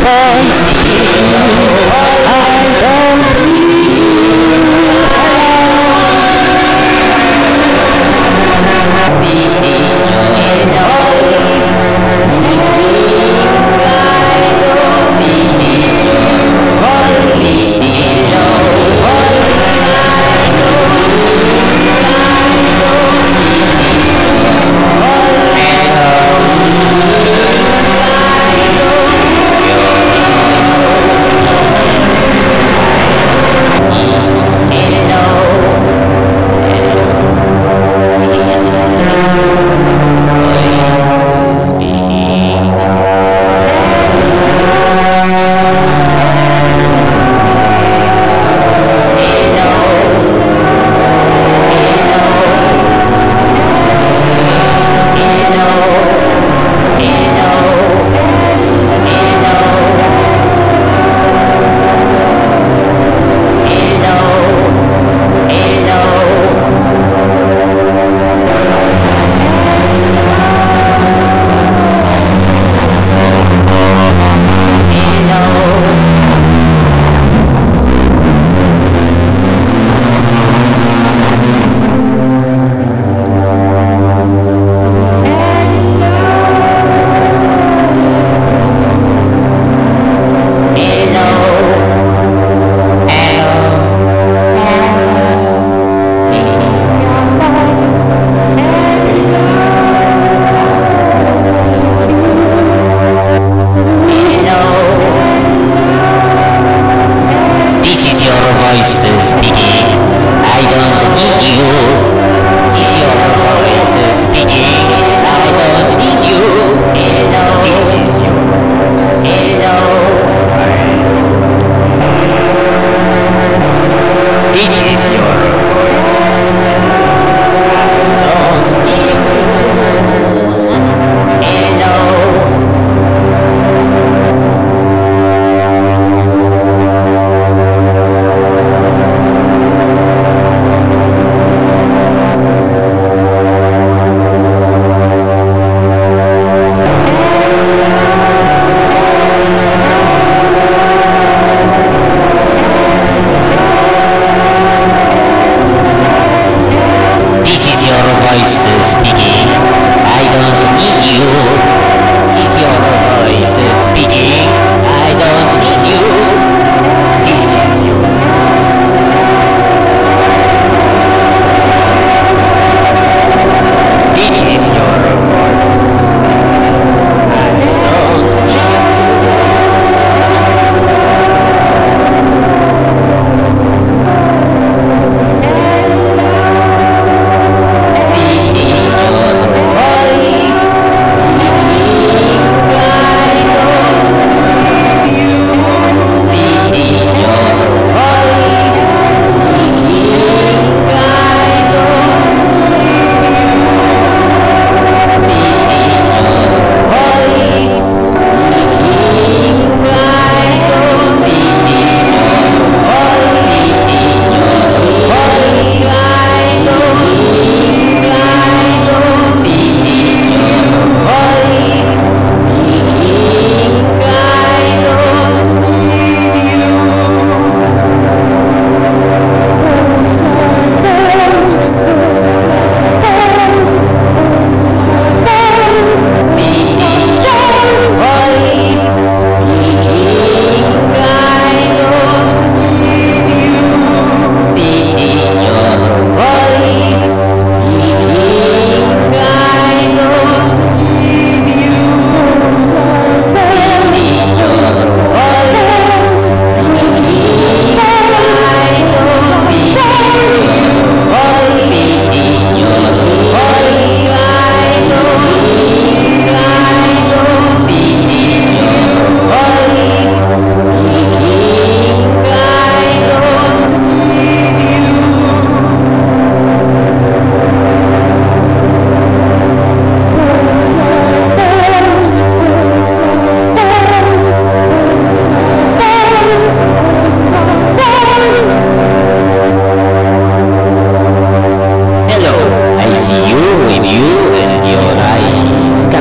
Voice.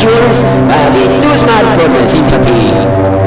dreams. Uh, it's too smart for. He's happy.